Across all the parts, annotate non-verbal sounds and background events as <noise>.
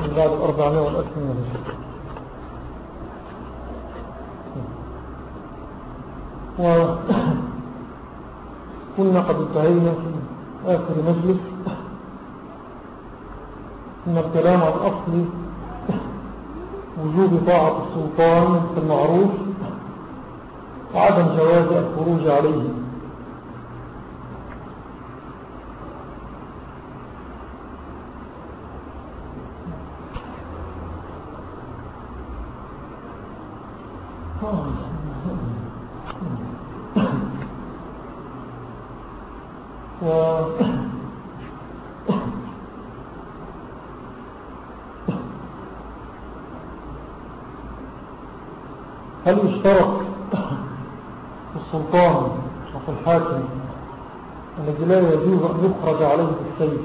من بعد الأربعمائة وكنا قد انتهينا في آخر مجلس. من الكلام عن أصل وجوب طاعة السلطان في المعروف وعدم جواز الخروج عليه. في السلطان وفي الحاكم الذي لا يجوز أن يخرج عليه بالسيف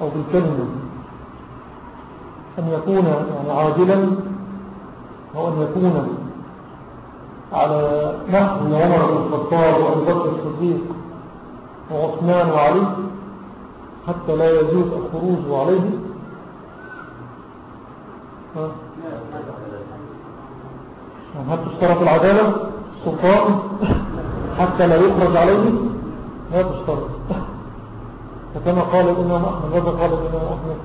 أو بالكلمة أن يكون يعني عادلا أو أن يكون على نحو عمر بن الخطاب وأبو بكر الصديق وعثمان وعلي حتى لا يجوز الخروج عليه. ها هل تشترط العدالة السلطان حتى لا يخرج عليه لا تشترط فكما قال الإمام أحمد ماذا قال الإمام أحمد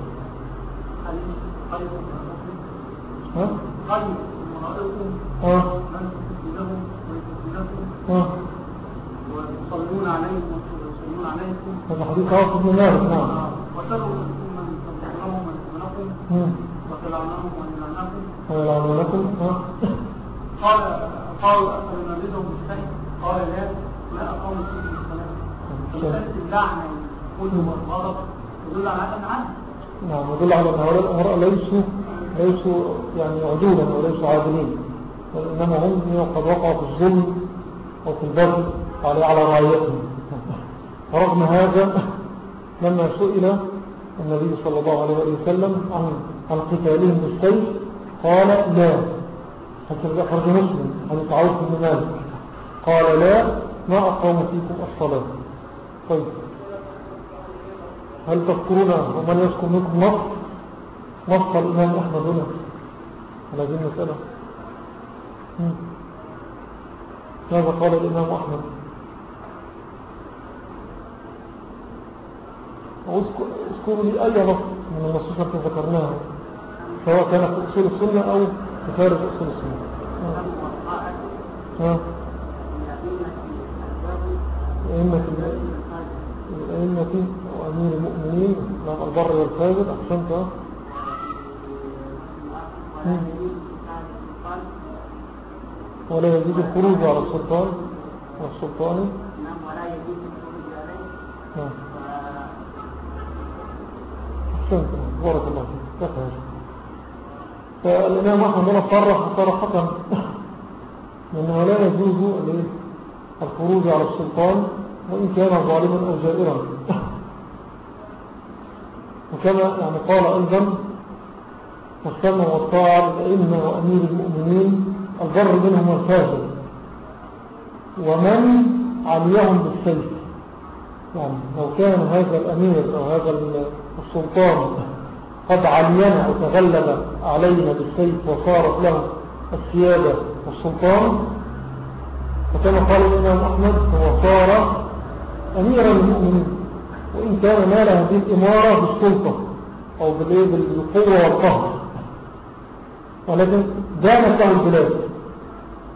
ها؟ ها؟ ها؟ ويصلون عليكم ويصلون عليكم هذا حديث عاصم بن مالك نعم وشروا من تنصرهم من تنصرهم وتلعنهم ويلعنكم ويلعنونكم قال قال فينبذهم بالسيف قال لا ما أقام فيه الصلاة فمسألة اللعنة والكل والغضب تدل على أن عدل نعم يدل على أن هؤلاء ليسوا ليسوا يعني عدولا وليسوا عادلين. وإنما هم قد وقعوا في الظلم وفي البغي على على رعيتهم. <laughs> ورغم هذا لما سئل النبي صلى الله عليه وسلم عن عن قتالهم بالسيف. قال لا. حتى أخرج مسلم عن تعوذ بن مالك قال لا ما أقام فيكم الصلاة. طيب. هل تذكرون ومن يذكر منكم نص؟ نص الإمام أحمد هنا. على هذه المسألة. ماذا قال الإمام أحمد؟ اذكروا لي أي نص من النصوص التي ذكرناها سواء كانت في أصول السنة أو في خارج أصول السنة ها أئمة الأئمة وأمير المؤمنين مع البر والفاجر أحسنت. ولا يجوز الخروج على السلطان والسلطان ولا يجوز الخروج عليه أحسنت. بارك الله فالإمام أحمد الله صرح صراحة لأنه لا يجوز الخروج على السلطان وإن كان ظالما أو جائرا. وكما يعني قال أيضا والسمع والطاعة للأئمة وأمير المؤمنين البر منهم والفاجر. ومن عليهم بالسيف. يعني لو كان هذا الأمير أو هذا السلطان قد علينا وتغلب علينا بالسيف وصارت له السيادة والسلطان. فكما قال الإمام أحمد هو صار أميرا المؤمنين. وإن كان نال هذه الإمارة بالسلطة أو بالقوة والقهر. ولكن دانت له البلاد.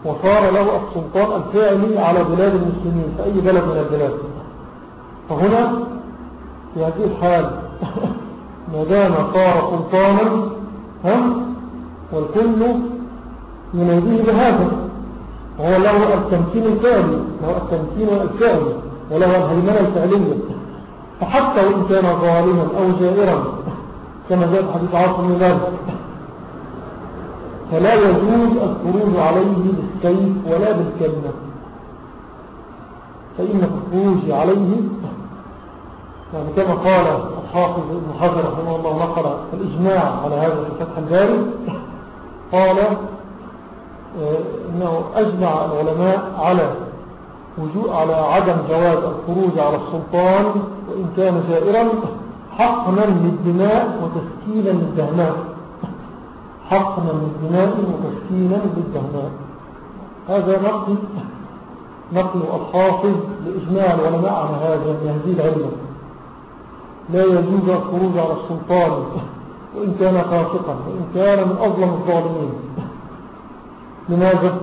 وصار له السلطان الفعلي على بلاد المسلمين في أي بلد من البلاد. فهنا في هذه الحال <laughs> ما دام صار سلطانا هم؟ والكل يناديه بهذا. وهو له التمكين الفعلي له التمكين الفعلي وله الهيمنة الفعلية. فحتى وإن كان ظالما أو جائرا كما جاء حديث عاصم ذلك فلا يجوز الخروج عليه بالسيف ولا بالكلمة. فإن الخروج عليه يعني كما قال الحافظ ابن حجر رحمه الله نقل الإجماع على هذا في فتح الباري قال إنه أجمع العلماء على وجوء على عدم جواز الخروج على السلطان وإن كان جائرا حقنا للدماء وتسكينا للدهماء. حقنا للدماء وتسكينا للدهماء. هذا نقل نقل الحافظ لإجماع العلماء على هذا هذه العلمة لا يجوز الخروج على السلطان وإن كان فاسقا وإن كان من أظلم الظالمين. لماذا؟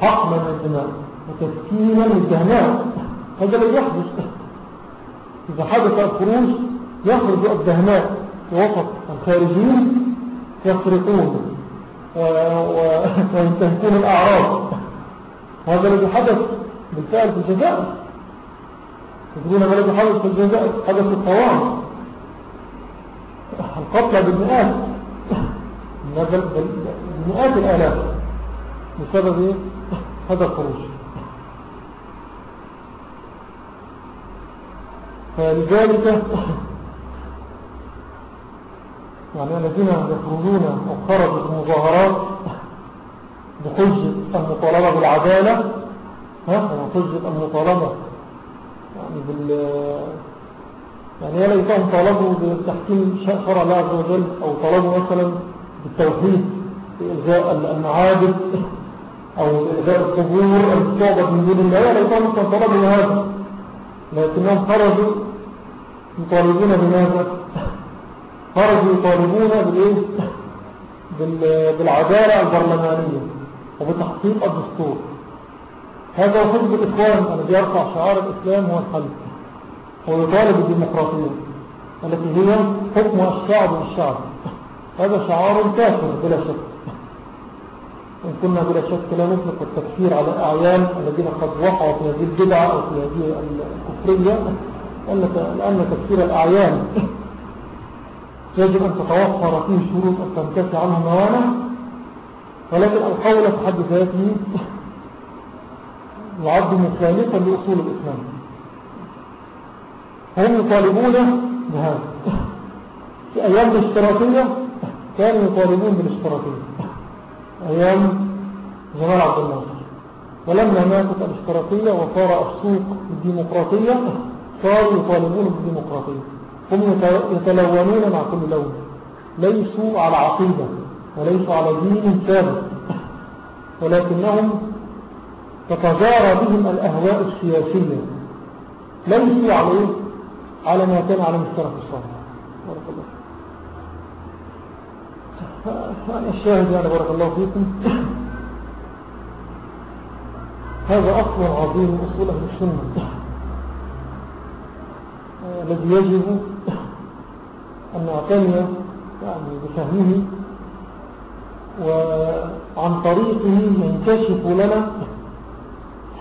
حقنا للدماء وتسكينا للدهماء هذا لا يحدث. إذا حدث الخروج يخرج الدهماء في وسط الخارجين يسرقون وينتهكون الأعراض. وهذا الذي حدث بالفعل في الجزائر. ما الذي حدث في الجزائر حدث الطوام القتلى بالمئات. بالمئات الآلاف. بسبب إيه؟ هذا الخروج. فلذلك يعني الذين يخرجون أو خرجوا في المظاهرات بحجة المطالبة بالعدالة ها؟ بحجة المطالبة يعني بال يعني يا ليتهم طالبوا بتحكيم شرع الله عز وجل أو طالبوا مثلا بالتوحيد بإلغاء المعابد أو إلغاء القبور أو تعبد من دون الله؟ يا ليتهم طالبوا بهذا؟ لكنهم خرجوا يطالبون بماذا؟ خرجوا يطالبون بالعدالة البرلمانية وبتحقيق الدستور. هذا حزب الإخوان الذي يرفع شعار الإسلام هو الحل ويطالب بالديمقراطية التي هي حكم الشعب والشعب. <laughs> هذا شعار كافر بلا شك. <laughs> إن كنا بلا شك لا نطلق التكفير على الأعيان الذين قد وقعوا في هذه البدعة أو في هذه الكفرية لأن تكفير الأعيان <laughs> يجب أن تتوفر فيه شروط أن تنتفي عنه موانع ولكن القول في حد ذاته يعد مخالفا لأصول الإسلام. هم يطالبون بهذا. في أيام الاشتراكية كانوا يطالبون بالاشتراكية. أيام جمال عبد الناصر. ولما ماتت الاشتراكية وصار السوق الديمقراطية صاروا يطالبون بالديمقراطية. هم يتلونون مع كل لون ليسوا على عقيدة وليسوا على دين ثابت. ولكنهم تتجارى بهم الأهواء السياسية. ليسوا على على ما كان على مسترف الصالح بارك الله الشاهد يعني بارك الله فيكم. هذا أصل عظيم أصول أهل السنة. الذي يجب أن نعتني يعني بفهمه وعن طريقه ينكشف لنا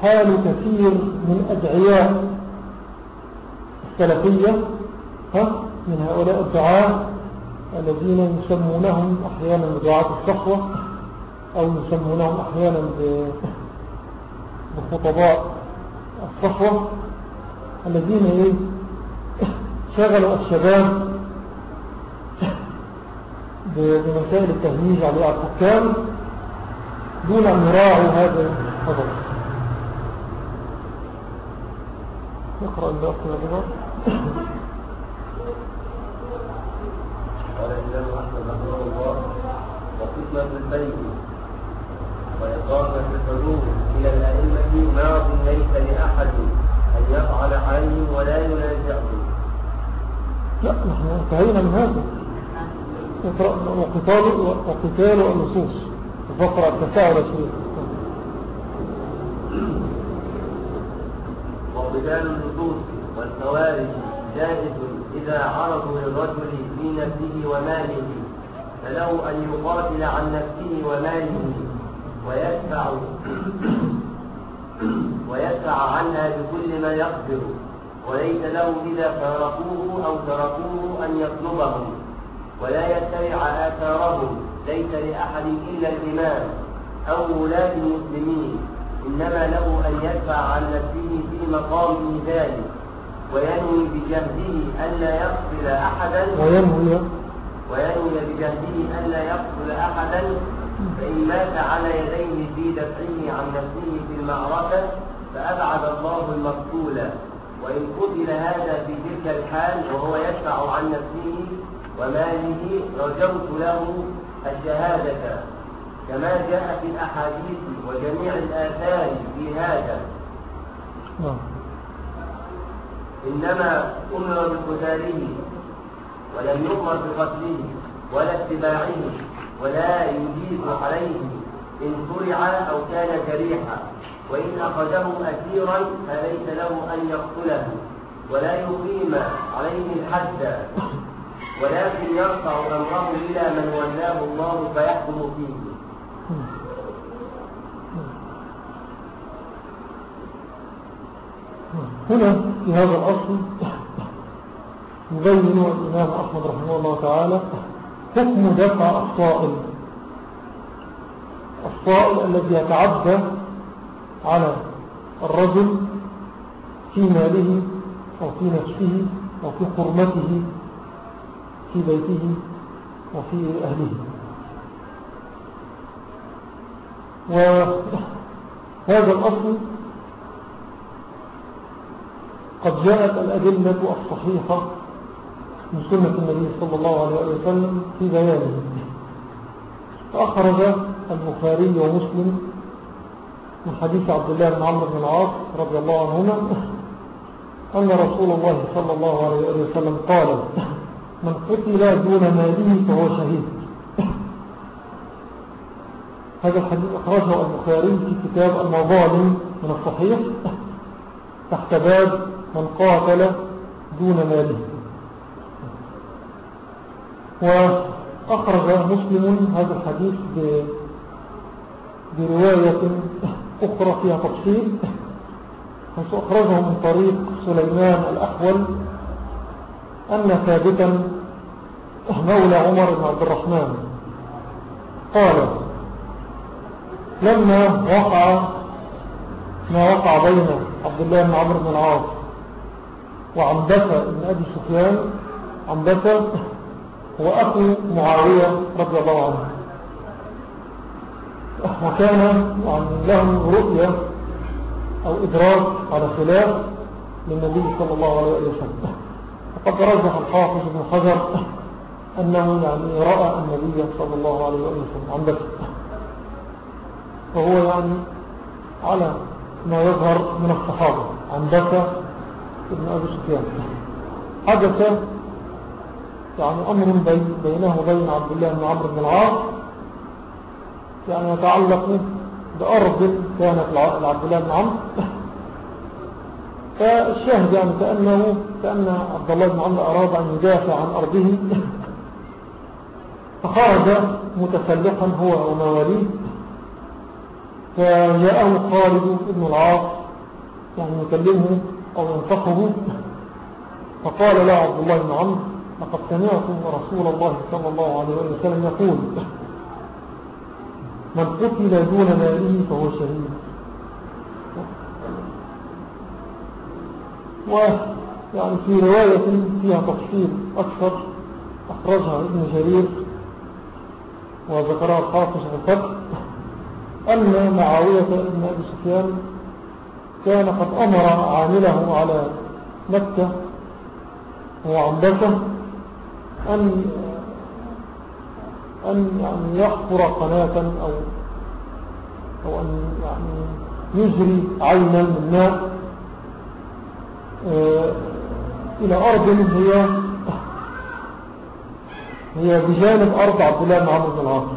حال كثير من أدعياء السلفية من هؤلاء الدعاء الذين يسمونهم أحيانا بدعاة الصحوة أو يسمونهم أحيانا بخطباء الصحوة الذين شغلوا الشباب بمسائل التهميج على الحكام دون أن يراعوا هذا الخبر. نقرأ الباقي الأخير قال الإمام أحمد رحمه الله وقسمة البيت وإقامة الحدود إلى الأئمة ماض ليس لأحد أن يفعل عليهم ولا ينازعهم لا نحن انتهينا من هذا. وقتال, وقتال النصوص. فقرة التفاعل شيء وقتال النصوص والخوارج جائز إذا عرضوا للرجل في نفسه وماله فله أن يقاتل عن نفسه وماله ويدفع <coughs> ويدفع عنها بكل ما يقدر وليس له إذا فارقوه أو تركوه أن يطلبهم ولا يتبع آثارهم ليس لأحد إلا الإمام أو ولاة المسلمين. إنما له أن يدفع عن نفسه في مقام ذلك وينوي بجهده ألا يقتل أحدا. وينوي وينوي بجهده ألا يقتل أحدا. فإن مات على يديه في دفعه عن نفسه في المعركة فأبعد الله المقتول. وإن قتل هذا في تلك الحال وهو يدفع عن نفسه وماله رجوت له الشهادة. كما جاء في الأحاديث وجميع الآثار في هذا. نعم. إنما أمر بقتاله ولم يؤمر بقتله ولا اتباعه ولا يجيز عليه. إن فرع أو كان جريحا وإن أخذه أسيرا فليس له أن يقتله. ولا يقيم عليه الحد ولكن يرفع أمره إلى من ولاه الله فيحكم فيه. هنا في هذا الأصل يبين الإمام أحمد رحمه الله تعالى حكم دفع الصائل الصائل الذي يتعدى على الرجل في ماله أو في نفسه أو في حرمته في بيته وفي أهله. وهذا الأصل قد جاءت الأدلة الصحيحة من سنة النبي صلى الله عليه وسلم في بيانه. فأخرج البخاري ومسلم من حديث عبد الله بن عمرو بن العاص رضي الله عنهما أن رسول الله صلى الله عليه وسلم قال من قتل دون ماله فهو شهيد. هذا الحديث أخرجه البخاري في كتاب المظالم من الصحيح تحت باب من قاتل دون ماله. وأخرج مسلم هذا الحديث برواية أخرى فيها تفصيل حيث أخرجه من طريق سليمان الأحول أن ثابتا مولى عمر بن عبد الرحمن قال لما وقع ما وقع بين عبد الله بن عمرو بن العاص وعنبسة بن أبي سفيان عنبسة هو أخو معاوية رضي الله عنه. وكان يعني له رؤية أو إدراك على خلاف للنبي صلى الله عليه وسلم. وقد رجح الحافظ بن حجر أنه يعني رأى النبي صلى الله عليه وسلم عن فهو يعني على ما يظهر من الصحابة. عن ابن أبي سفيان. حدث يعني أمر بين بينه وبين عبد الله بن عمرو بن العاص يعني يتعلق بأرض كانت لعبد الله بن عمرو. فالشاهد يعني كأنه كأن عبد الله بن عمرو أراد أن يدافع عن أرضه. فخرج متسلقا هو ومواليه. فجاءه خالد بن العاص يعني يكلمه أو ينصحه فقال له عبد الله بن عمرو لقد سمعت رسول الله صلى الله عليه وسلم يقول من قتل دون ماله فهو شهيد. ويعني في رواية فيها تفصيل أكثر أخرجها ابن جرير وذكرها الحافظ في الفتح أن معاوية بن أبي سفيان كان قد أمر عامله على مكة وعنبته أن أن يعني يحفر قناة أو, أو أن يعني يجري عينا من ماء آه، إلى أرض هي هي بجانب أرض عبد الله بن عمرو بن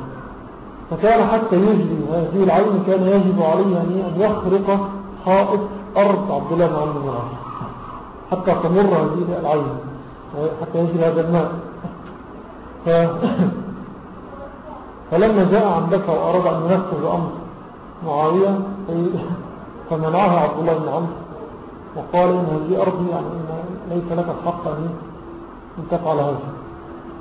فكان حتى يجري هذه العين كان يجب عليه أن يخرق حائط أرض عبد الله بن عمرو بن حتى تمر هذه العين حتى يجري هذا الماء. فلما جاء عن بكر وأراد أن ينفذ أمر معاوية فمنعها عبد الله بن عمرو. وقال إن هذه أرضي يعني إن ليس لك الحق أن تفعل هذا.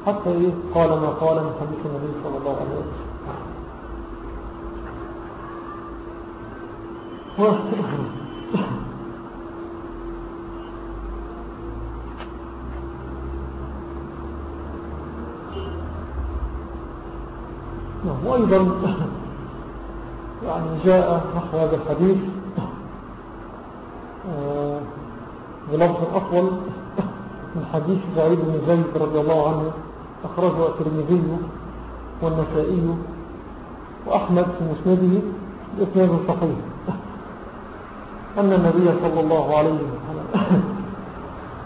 حتى إيه؟ قال ما قال من حديث النبي صلى الله عليه وسلم. وأيضا يعني جاء نحو هذا الحديث آه، بلفظ أطول من حديث سعيد بن زيد رضي الله عنه أخرجه الترمذي والنسائي وأحمد في مسنده بإسناد صحيح. أن النبي صلى الله عليه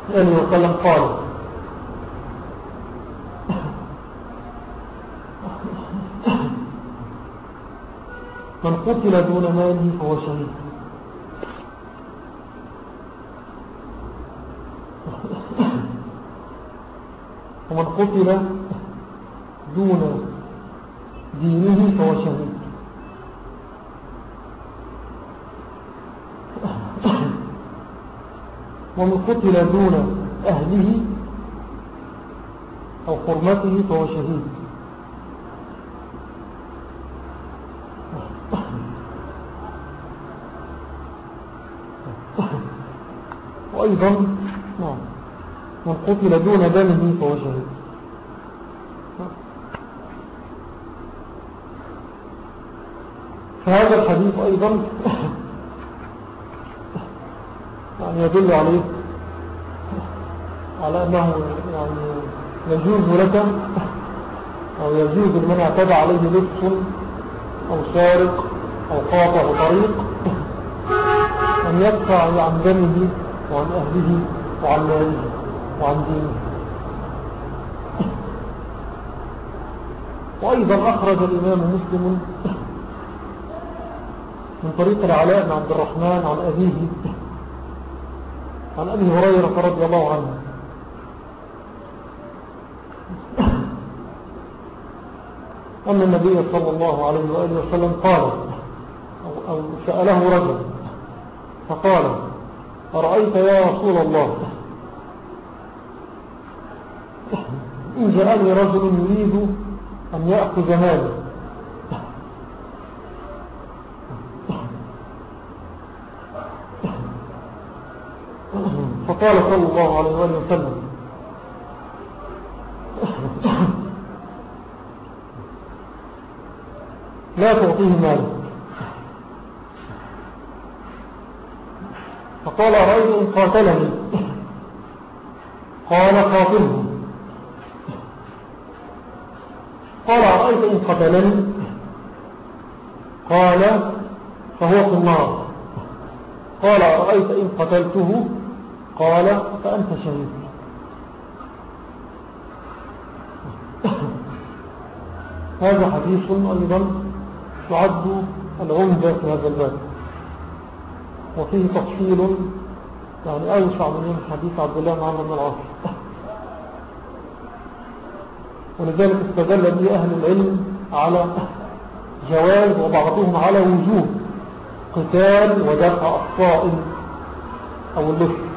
وسلم <coughs> قال <coughs> من قتل دون ماله فهو شهيد. <coughs> ومن قتل دون دينه فهو شهيد. ومن قتل دون أهله أو حرمته فهو شهيد. وأيضا نعم من قتل دون دمه فهو شهيد. فهذا الحديث أيضا يعني يدل عليه على أنه يعني يجوز لك أو يجوز لمن اعتدى عليه لبس أو سارق أو قاطع طريق أن يدفع عن دمه وعن أهله وعن ماله وعن دينه. وأيضا أخرج الإمام مسلم من طريق العلاء بن عبد الرحمن عن أبيه عن أبي هريرة رضي الله عنه. أن النبي صلى الله عليه وآله وسلم قال أو, أو سأله رجل فقال أرأيت يا رسول الله؟ إن جاءني رجل يريد أن يأخذ مالي. فقال صلى الله عليه وآله وسلم. لا تعطيه مالا فقال أرأيت إن قاتلني. قال قاتله. قال أرأيت إن قتلني. قال فهو في النار. قال أرأيت إن قتلته. قال فأنت شهيد. هذا حديث أيضا تعد العمدة في هذا الباب. وفيه تفصيل يعني أوسع من حديث عبد الله بن عمرو بن العاص. ولذلك استدل به أهل العلم على جواز وبعضهم على وجوب قتال ودفع الصائم أو اللص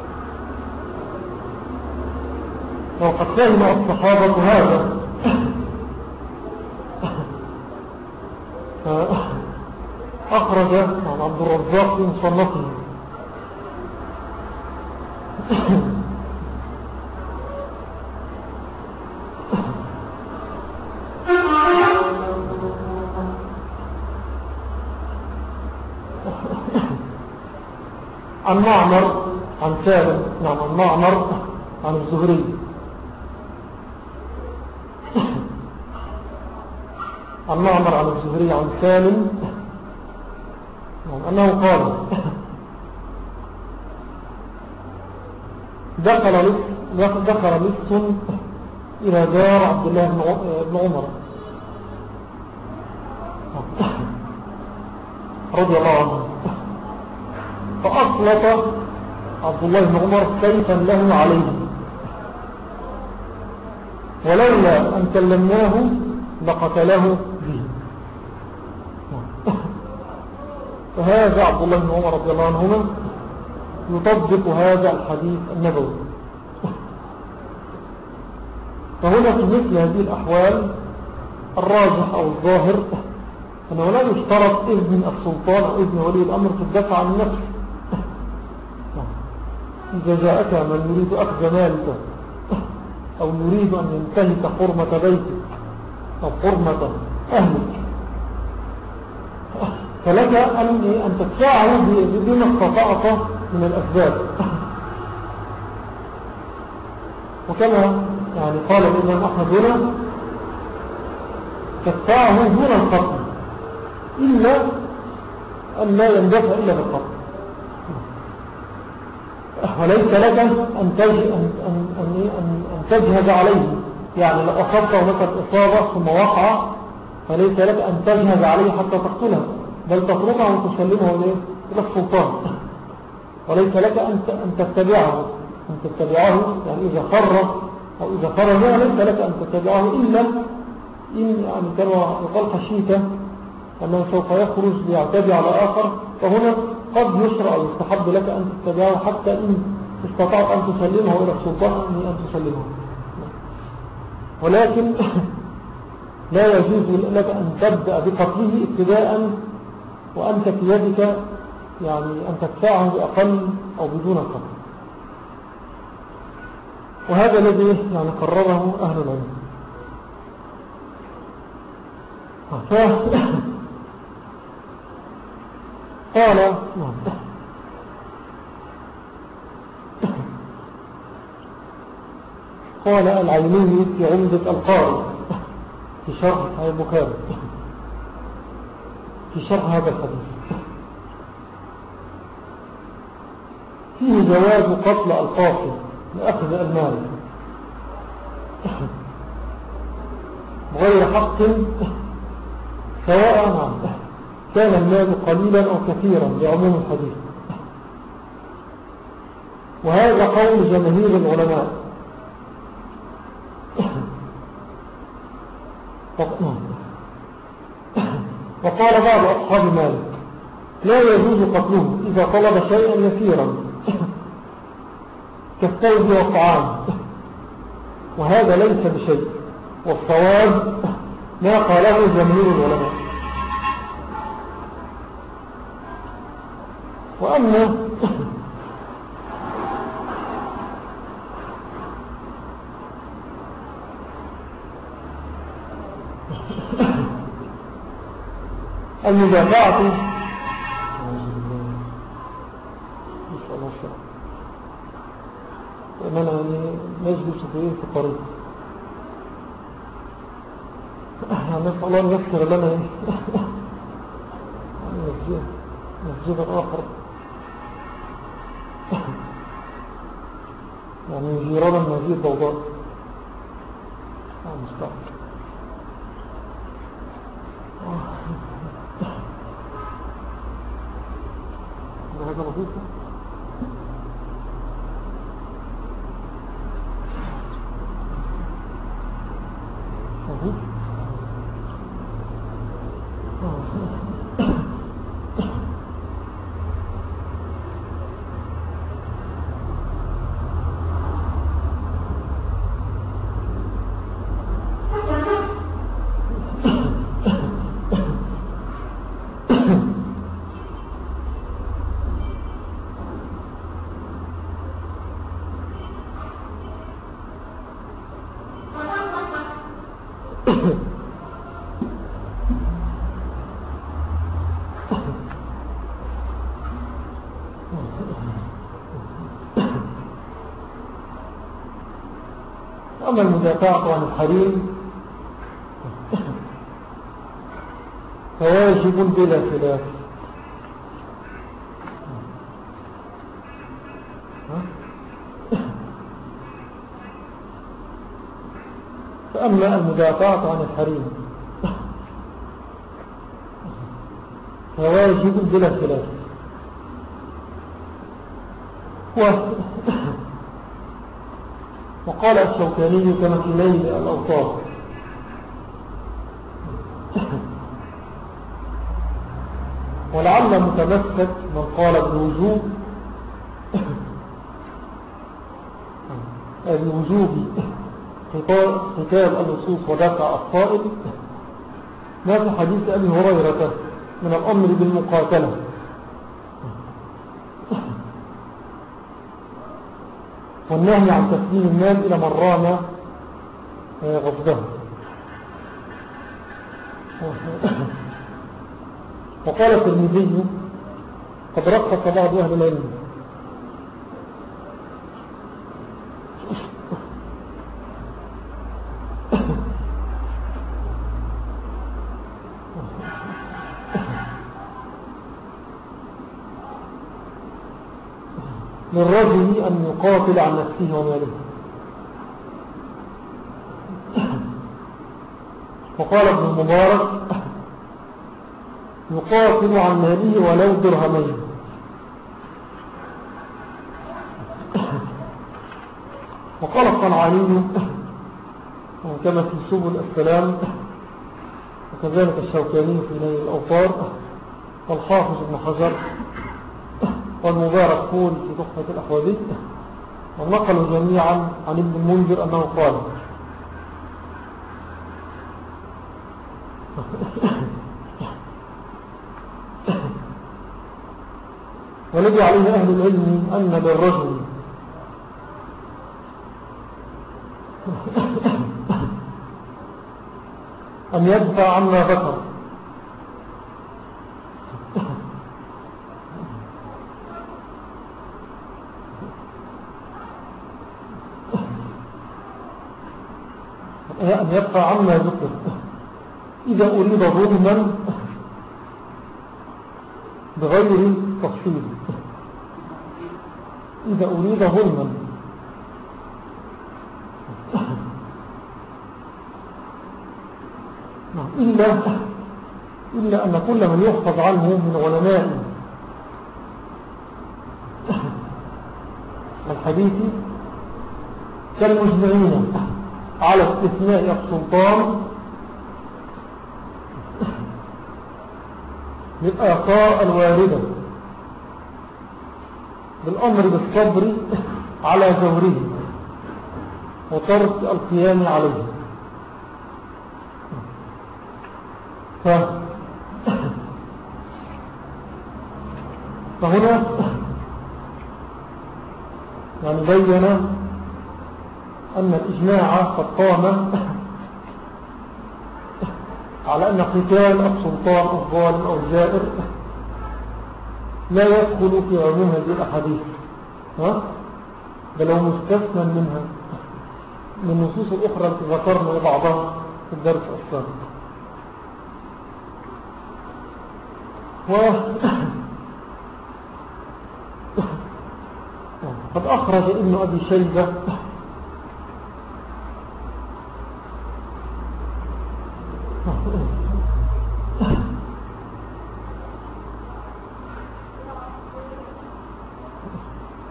وقد فهم الصحابة هذا. أخرج عن عبد الرزاق في مصنفه. عن معمر عن سالم نعم عن معمر عن الزهري. عن معمر عن الزهري عن سالم أنه قال دخل دخل لص إلى دار عبد الله بن عمر. رضي الله عنه. فأسلط عبد الله بن عمر سيفا له عليه. ولولا أن كلمناه لقتله به فهذا عبد الله بن عمر رضي الله عنهما يطبق هذا الحديث النبوي. فهنا في مثل هذه الأحوال الراجح أو الظاهر أنه لا يشترط إذن السلطان أو إذن ولي الأمر في الدفع عن النفس. إذا جاءك من يريد أخذ مالك أو يريد أن ينتهك حرمة بيتك أو حرمة أهلك فلك أن, تدفعه بما استطعت من الأسباب. <laughs> وكما يعني قال الإمام أحمد هنا تدفعه دون القتل إلا أن لا يندفع إلا بالقتل وليس لك أن. أن... أن... أن... تجهز عليه. يعني لو أصبته مثلا إصابة ثم وقع فليس لك أن تجهز عليه حتى تقتله. بل تطرقه وتسلمه إلى السلطان. وليس لك أن تتبعه. أن تتبعه يعني إذا خرج أو إذا خرج ليس لك أن تتبعه إلا إن يعني كما يقال خشيته أنه سوف يخرج ليعتدي على آخر. فهنا قد يشرع أو يستحب لك أن تتبعه حتى إن استطعت أن تسلمه إلى السلطان أن تسلمه. ولكن <coughs> لا يجوز لك أن تبدأ بقتله ابتداء وأنت في يدك يعني أن تدفعه بأقل أو بدون قتل وهذا الذي يعني قرره أهل العلم. <laughs> قال نعم. قال العيني في عمدة القارئ في شرح البخاري. في شرح هذا الحديث. فيه جواز قتل القاصر لأخذ المال. بغير حق سواء نعم كان المال قليلا أو كثيرا لعموم الحديث. وهذا قول جماهير العلماء. وقال بعض أصحاب مالك لا يجوز قتله إذا طلب شيئا يسيرا. <laughs> كالثوب والطعام. <laughs> وهذا ليس بشيء. والصواب <laughs> ما قاله جمهور العلماء وأما المدافعة من يعني نجلس في في الطريق نسأل الله أن يغفر لنا. مسجد آخر يعني جيرانا المسجد ضوضاء. مستقبل هذا أما المدافعة عن الحريم. فواجب بلا خلاف. فأما المدافعة عن الحريم فواجب بلا خلاف. وقال الشوكاني كما في نيل الأوطار ولعل متمسك من قال بوجوب الوجوب كتاب النصوص ودفع الصائل ما في حديث أبي هريرة من الأمر بالمقاتلة. والنهي عن تسليم المال إلى من رام آه، غفظه وقال الترمذي قد رقص بعض أهل العلم. للرجل أن يقاتل عن نفسه وماله. وقال ابن المبارك يقاتل عن ماله ولو درهمين. وقال الصنعاني كما في سبل السلام وكذلك الشوكاني في نيل الأوطار والحافظ ابن حجر والمبارك قول في تحفة الأحوادي ونقلوا جميعا عن ابن المنذر أنه قال. والذي عليه أهل العلم أن للرجل أن يدفع عما ذكر. يدفع عما ذكر إذا أريد ظلما بغير تفصيل إذا أريد ظلما إلا, إلا أن كل من يحفظ عنه من علماء الحديث كالمجمعين على استثناء السلطان للآثار الواردة بالأمر بالصبر على جوره وترك القيام عليه. ف... فهنا يعني بين أن الإجماع قد قام على أن قتال السلطان الظالم أو الجائر لا يدخل في عموم هذه الأحاديث؟ بل هو مستثنى منها من النصوص الأخرى التي ذكرنا بعضها في الدرس السابق و قد أخرج ابن أبي شيبة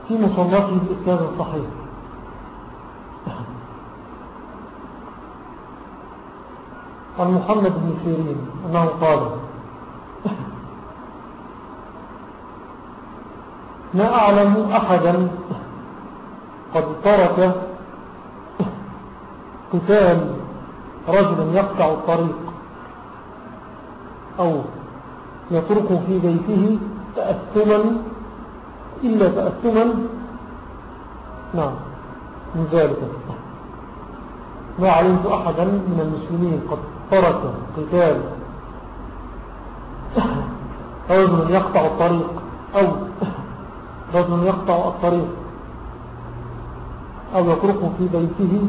في مصنفه الإسلام الصحيح. عن محمد بن سيرين أنه قال ما أعلم أحدا قد ترك قتال رجل يقطع الطريق أو يتركه في بيته تأثما إلا تأثما. نعم من ذلك. ما علمت أحدا من المسلمين قد ترك قتال رجل يقطع الطريق أو رجل يقطع الطريق أو يتركه في بيته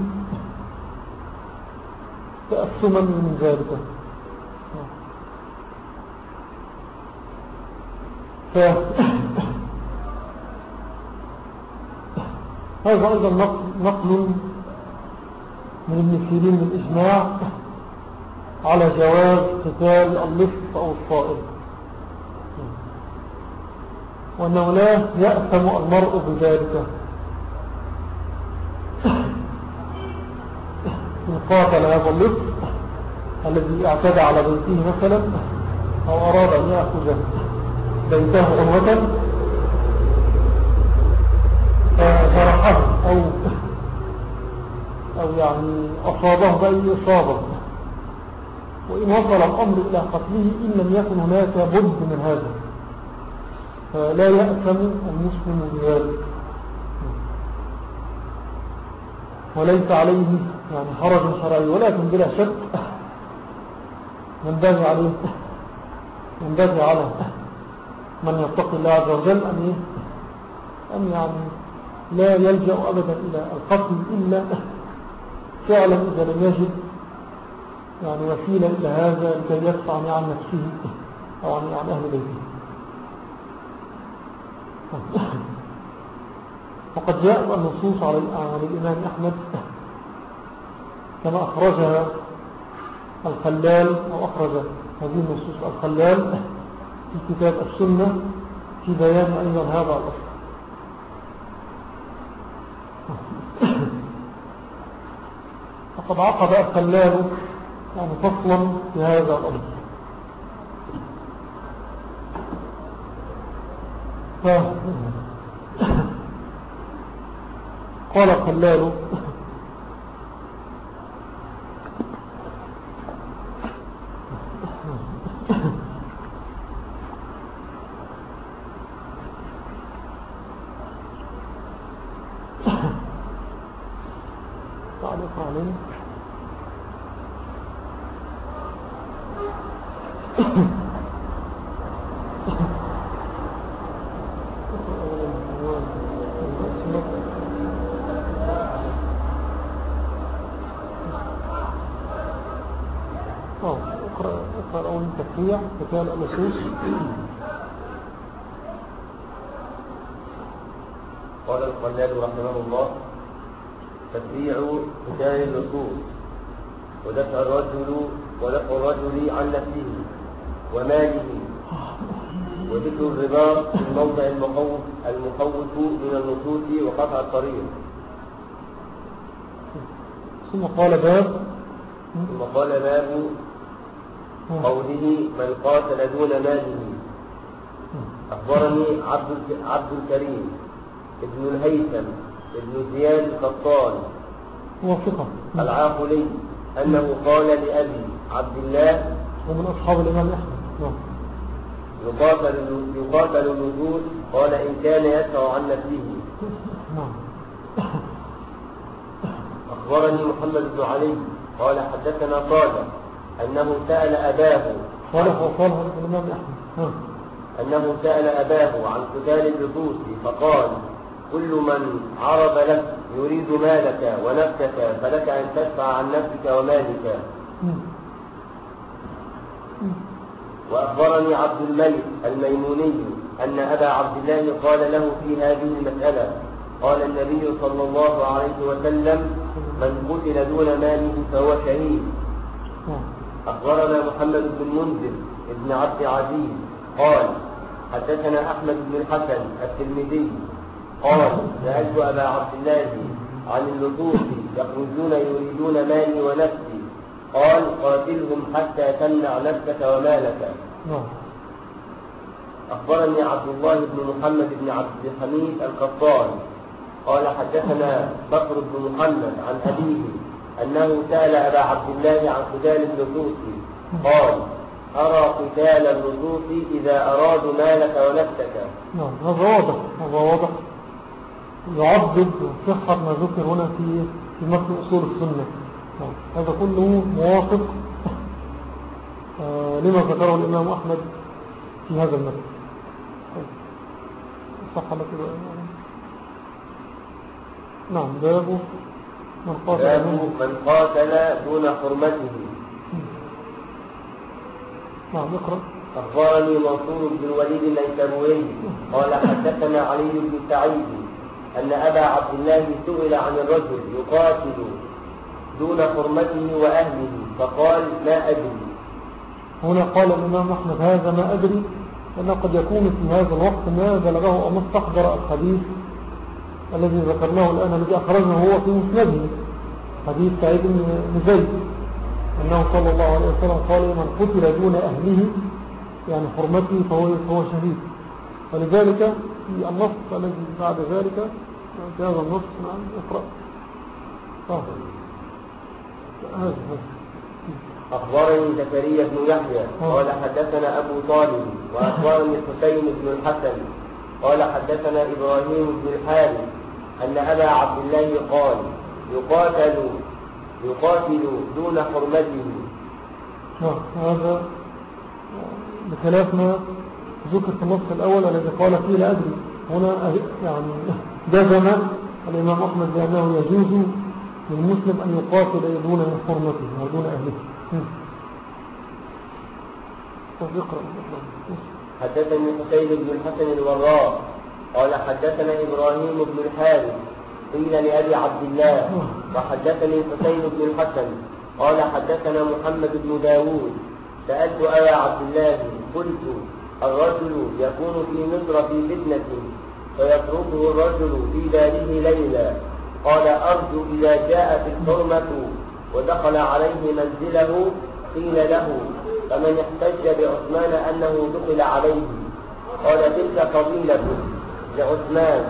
تأثما من ذلك ف... <coughs> هذا أيضا نقل من ابن سيرين بالإجماع على جواز قتال اللص أو الصائب وأنه لا يأثم المرء بذلك. <coughs> إن قاتل هذا اللص الذي اعتدى على بيته مثلا أو أراد أن يأخذ بيته عنوة فرحه أو, أو يعني أصابه بأي إصابة. وإن وصل الأمر إلى قتله إن لم يكن هناك بد من هذا. فلا يأثم المسلم بذلك. وليس عليه يعني حرج شرعي ولكن بلا شك ينبغي عليه ينبغي على من يتقي الله عز وجل أن أن يعني لا يلجأ أبدا إلى القتل إلا فعلا إذا لم يجد يعني وسيلة إلى هذا لكي يدفع عن نفسه أو عن, أهل بيته. وقد جاءت النصوص على الإمام أحمد كما أخرجها الخلال أو أخرج هذه النصوص الخلال في كتاب السنة في بيان أيضا هذا الأصل. <coughs> فقد عقد الخلال يعني فصلا في هذا الأمر <coughs> <coughs> قال الخلال بكان النصوص قال الخلال رحمه الله تفريع بكان النصوص ودفع الرجل ودفع الرجل عن نفسه وماله. وذكر الرباط في الموضع المخوف المخوف من النصوص وقطع الطريق. ثم قال باب. ثم قال باب قوله من قاتل دون ماله أخبرني عبد عبد الكريم ابن الهيثم ابن زياد القطان هو ثقة. العاقلي أنه قال لأبي عبد الله ومن أصحاب الإمام أحمد. نعم. يقاتل يقاتل النجود قال إن كان يدفع عن نفسه نعم. أخبرني محمد بن علي قال حدثنا صالح أنه سأل أباه. صالح وصالح الإمام أحمد. أنه سأل أباه عن قتال اللصوص فقال كل من عرض لك يريد مالك ونفسك فلك أن تدفع عن نفسك ومالك. وأخبرني عبد الملك الميموني أن أبا عبد الله قال له في هذه المسألة قال النبي صلى الله عليه وسلم من قتل دون ماله فهو شهيد. أخبرنا محمد بن منذر بن عبد العزيز قال حدثنا أحمد بن الحسن الترمذي قال سألت أبا عبد الله عن اللصوص يخرجون يريدون مالي ونفسي. قال قاتلهم حتى تمنع نفسك ومالك. نعم. أخبرني عبد الله بن محمد بن عبد الحميد القطان. قال حدثنا بكر بن محمد عن أبيه أنه سأل أبا عبد الله عن قتال اللصوص قال أرى قتال اللصوص إذا أرادوا مالك ونفسك. نعم هذا واضح هذا واضح. يعضد صحة ما ذكر هنا في في متن أصول السنة. نعم. هذا كله موافق. آه لما ذكره الإمام أحمد في هذا المتن. طيب. صح لك نعم باب من قاتل. من قاتل دون حرمته. نعم اقرأ. أخبرني منصور بن الوليد الأيتبوي قال حدثنا علي بن سعيد أن أبا عبد الله سئل عن الرجل يقاتل دون حرمته وأهله فقال ما أدري. هنا قال الإمام أحمد هذا ما أدري أنه قد يكون في هذا الوقت ما بلغه أو ما استحضر الحديث الذي ذكرناه الآن الذي أخرجه هو في مسنده حديث سعيد بن زيد أنه صلى الله عليه وسلم قال من قتل دون أهله يعني حرمته فهو, فهو شهيد ولذلك في النص الذي بعد ذلك في هذا النص نعم اقرأ آه. هذا أخبرني زكريا بن يحيى آه. قال حدثنا أبو طالب وأخبرني الحسين بن الحسن قال حدثنا إبراهيم بن الحارث أن أبا عبد الله قال يقاتل يقاتل دون حرمته. نعم هذا بخلاف ما ذكر في النص الأول الذي قال فيه لا أدري. هنا يعني جزم الإمام أحمد بأنه يجوز للمسلم أن يقاتل دون حرمته أو دون أهله. حدثني حسين بن الحسن الوراء قال حدثنا إبراهيم بن الحارث قيل لأبي عبد الله وحدثني حسين بن الحسن قال حدثنا محمد بن داود سألت أبا عبد الله قلت الرجل يكون في مصر في فتنة فيتركه الرجل في داره ليلا. قال أرجو إذا جاءت الحرمة ودخل عليه منزله قيل له فمن احتج بعثمان أنه دخل عليه؟ قال تلك فضيلة. لعثمان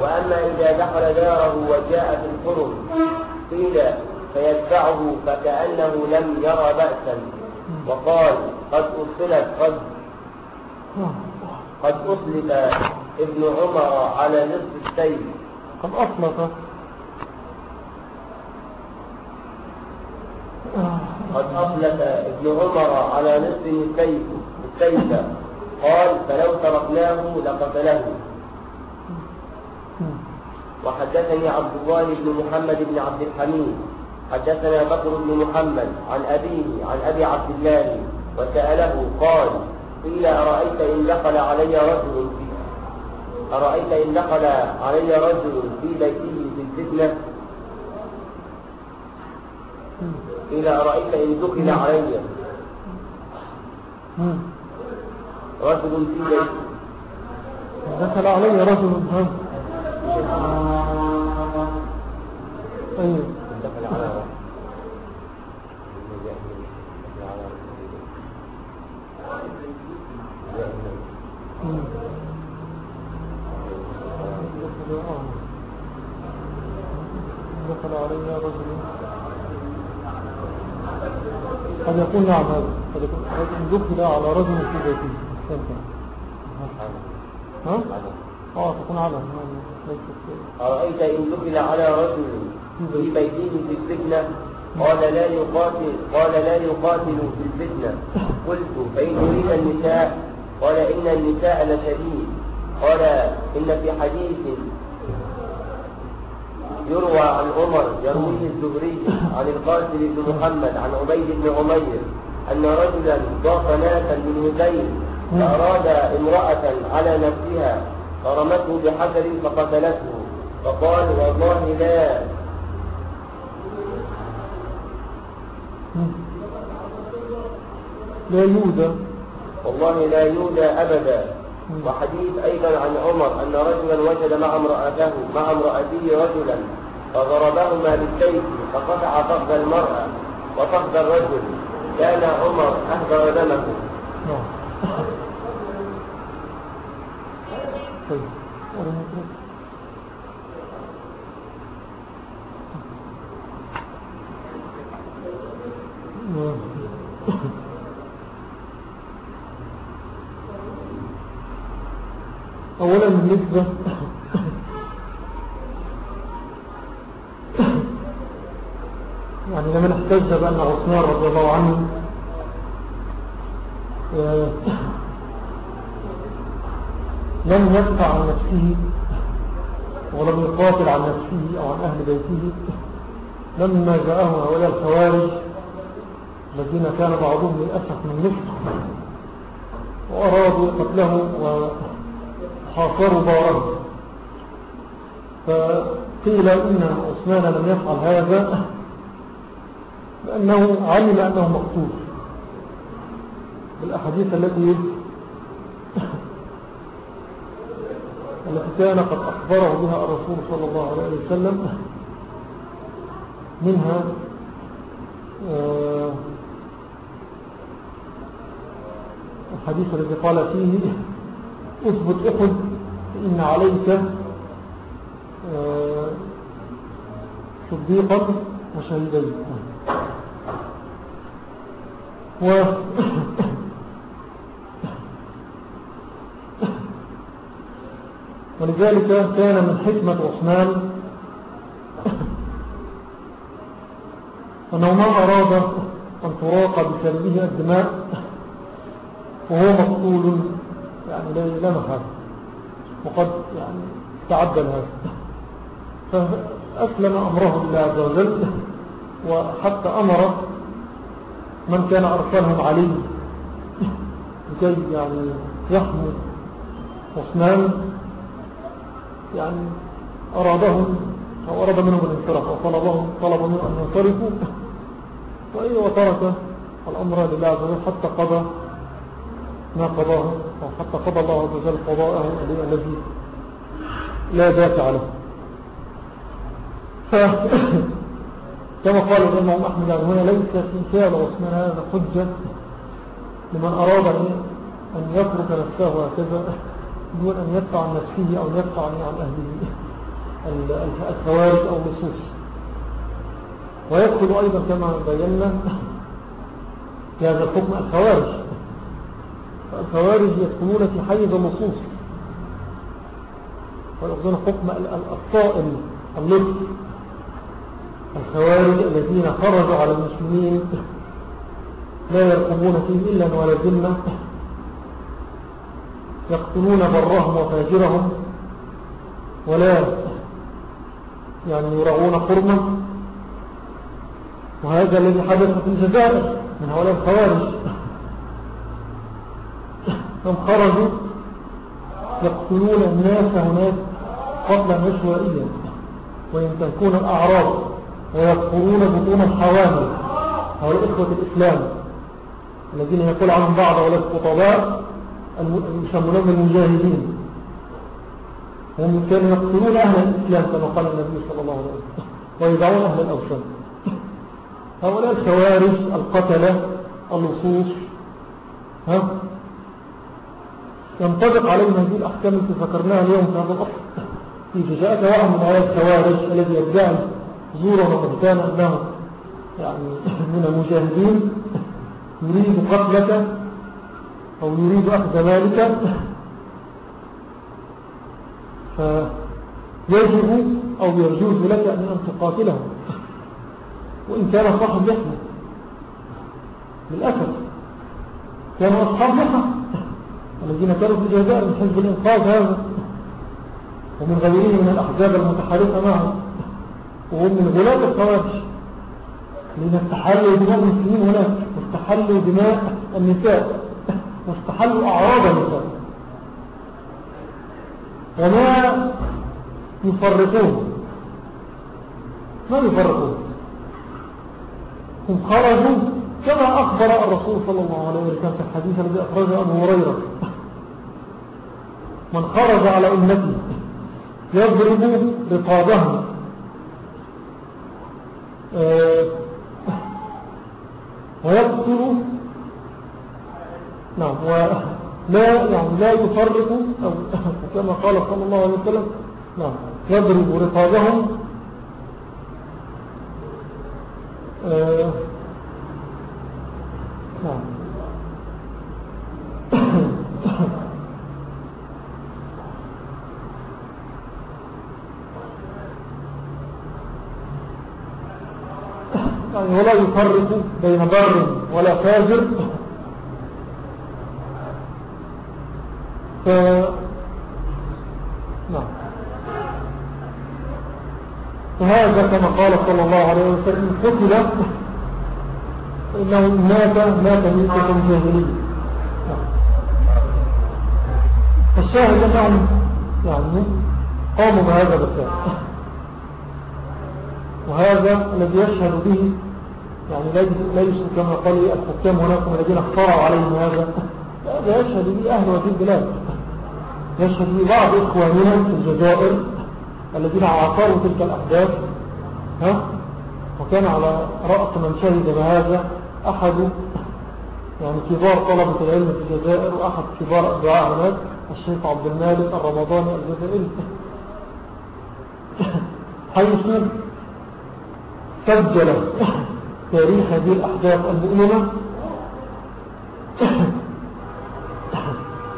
وأما إذا دخل داره وجاء في الحرم قيل فيدفعه فكأنه لم يرى بأسا. وقال قد أصلت قد قد أصلت ابن عمر على نصف السيف. قد أصلت قد أصلت ابن عمر على نصف السيف السيف. قال فلو تركناه لقتله. وحدثني عبد الله بن محمد بن عبد الحميد. حدثنا بكر بن محمد عن أبيه عن أبي عبد الله وسأله قال قيل أرأيت إن دخل علي رجل أرأيت إن دخل علي رجل في بيته في الفتنة؟ قيل أرأيت إن دخل علي. رجل في بيته. دخل علي رجل هم أيوه دخل على رجل مم. دخل علي رجل قد يكون نعم هذا قد يكون رجل دخل على رجل في بيته. فهمت. ها؟ آه تكون على أرأيت إن دخل على رجل في بيته في الفتنة؟ قال لا يقاتل قال لا يقاتل في الفتنة. قلت فإن يريد النساء؟ قال إن النساء لشديد. قال إن في حديث يروى عن عمر يرويه الزهري عن القاسم بن محمد عن عبيد بن عمير أن رجلا ضاف ناسا من هذيل فأراد امرأة على نفسها فرمته بحجر فقتلته فقال والله لا. لا يودى والله لا يودى أبدا. وحديث أيضا عن عمر أن رجلا وجد مع امرأته مع امرأته رجلا فضربهما بالسيف فقطع فخذ المرأة وفخذ الرجل. كان عمر أهدر دمه. نعم. طيب. ورا نترك. أولا بالنسبة يعني لمن احتج بأن عثمان رضي الله عنه آه، لم يدفع عن نفسه ولم يقاتل عن نفسه أو عن أهل بيته. لما جاءه هؤلاء الخوارج الذين كان بعضهم للأسف من مصر وأرادوا قتله وحاصروا داره فقيل إن عثمان لم يفعل هذا لأنه علم أنه مقتول. بالأحاديث التي التي كان قد أخبره بها الرسول صلى الله عليه وسلم منها آه، الحديث الذي قال فيه اثبت أحد فإن عليك آه، صديقا وشهيدين و <coughs> ولذلك كان من حكمة عثمان أنه ما أراد أن تراق بسببه الدماء وهو مقتول يعني لا لا محال وقد يعني تعدل هذا. فأسلم أمره لله عز وجل وحتى أمر من كان أرسلهم عليه لكي يعني يحمل عثمان يعني أرادهم أو أراد منهم الانصراف وطلبهم طلب منهم أن ينصرفوا. وإيه وترك الأمر لله عز وجل حتى قضى ما قضاه. أو حتى قضى الله عز وجل قضاءه الذي لا دافع له. <coughs> كما قال الإمام أحمد هنا ليس في فعل عثمان هذا حجة لمن أراد أن يترك نفسه هكذا دون أن يدفع عن نفسه أو يدفع عن أهله الخوارج أو اللصوص ويدخل أيضا كما بينا في هذا الحكم الخوارج. الخوارج يدخلون في حيز اللصوص ويأخذون حكم الطائل اللص الخوارج الذين خرجوا على المسلمين لا يرقبون فيهم إلا ولا ذمة. يقتلون برهم وفاجرهم. ولا يعني يرعون حرمة وهذا الذي حدث في الجزائر من هؤلاء الخوارج. هم خرجوا يقتلون الناس هناك قتلا مشوائيا وينتهكون الأعراض ويذكرون بطون الحوامل. هؤلاء إخوة الإسلام الذين يقول عنهم بعض أولاد الخطباء يسمونهم المجاهدين. هم كانوا يقتلون أهل الإسلام كما قال النبي صلى الله عليه وسلم ويدعون أهل الأوثان. هؤلاء الخوارج القتلة اللصوص ها؟ ينطبق عليهم هذه الأحكام التي ذكرناها اليوم في هذا الأصل. في جزاءة واحد من هؤلاء الخوارج الذي يدعي زورا وقد أنه يعني <clears throat> من المجاهدين يريد قتلك أو يريد أخذ مالك. فيجب أو يجوز لك أن تقاتله وإن كان صاحب يحمل للأسف. كانوا أصحاب لحى الذين كانوا في الجزائر من حزب الإنقاذ هذا. ومن غيرهم من الأحزاب المتحالفة معه وهم من غلاة الخوارج لأن استحلوا دماء المسلمين هناك. واستحلوا دماء النساء. واستحلوا أعراض النساء. وما يفرقون. ما يفرقون. هم خرجوا كما أخبر الرسول صلى الله عليه وسلم في الحديث الذي أخرجه أبو هريرة. من خرج على أمتي يضرب رقابهم. آه، ويقتل نعم ولا يعني لا يفرق أو كما قال صلى الله عليه وسلم. نعم يضرب رقابهم. آه، يعني ولا يفرق بين بار ولا فاجر. ف... نعم. فهذا كما قال صلى الله عليه وسلم قتل فإنه مات مات ميتة جاهلية فالشاهد أنهم يعني قاموا بهذا الفعل وهذا الذي يشهد به يعني ليس كما قال الحكام هناك الذين اختاروا عليهم هذا. هذا يشهد به أهل وفي البلاد. يشهد به بعض إخواننا في الجزائر الذين عاصروا تلك الأحداث. ها؟ وكان على رأس من شهد بهذا. أحد يعني كبار طلبة العلم في الجزائر وأحد كبار الدعاء هناك الشيخ عبد المالك الرمضاني الجزائري. حيث سجل تاريخ هذه الأحداث المؤلمة.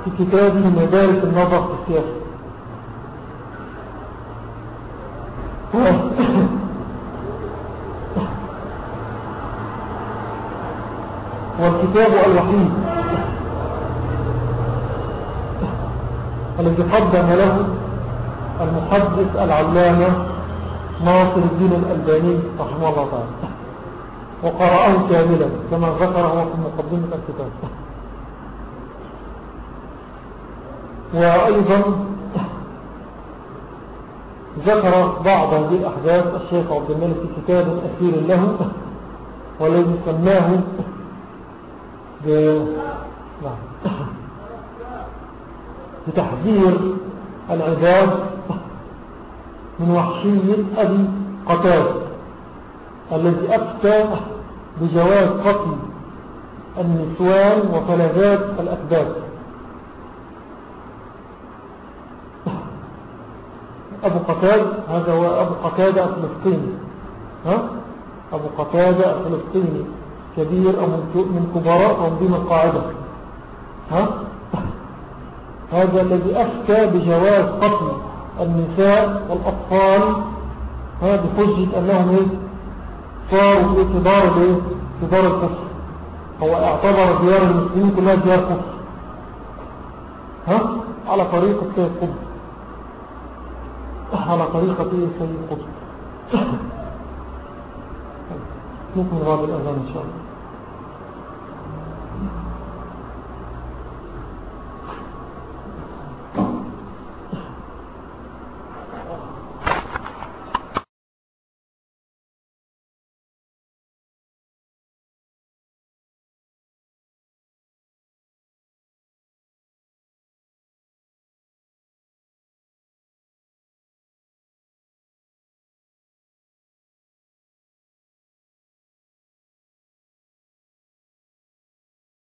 في كتابه مدارس النظر في السياسة. والكتاب الوحيد الذي قدم له المحدث العلامة ناصر الدين الألباني رحمه الله تعالى. وقرأه كاملا كما ذكره في مقدمة الكتاب. وأيضا ذكر بعض هذه الأحداث الشيخ عبد الملك في كتاب أثير له والذي سماه ب... نعم. بتحذير العباد من وحشية أبي قتاد الذي أفتى بجواز قتل النسوان وفلذات الأكباد أبو قتاد هذا هو أبو قتادة الفلسطيني ها؟ أبو قتادة الفلسطيني كبير أو من كبراء تنظيم القاعدة ها؟ هذا الذي أفتى بجواز قتل النساء والأطفال. هذا بحجة أنهم؟ صاروا في في دار الكفر هو اعتبر ديار المسلمين كلها ديار كفر ها؟ على طريقة سيد قطب. على طريقة سيد قطب. <coughs> نكمل هذا الأذان إن شاء الله.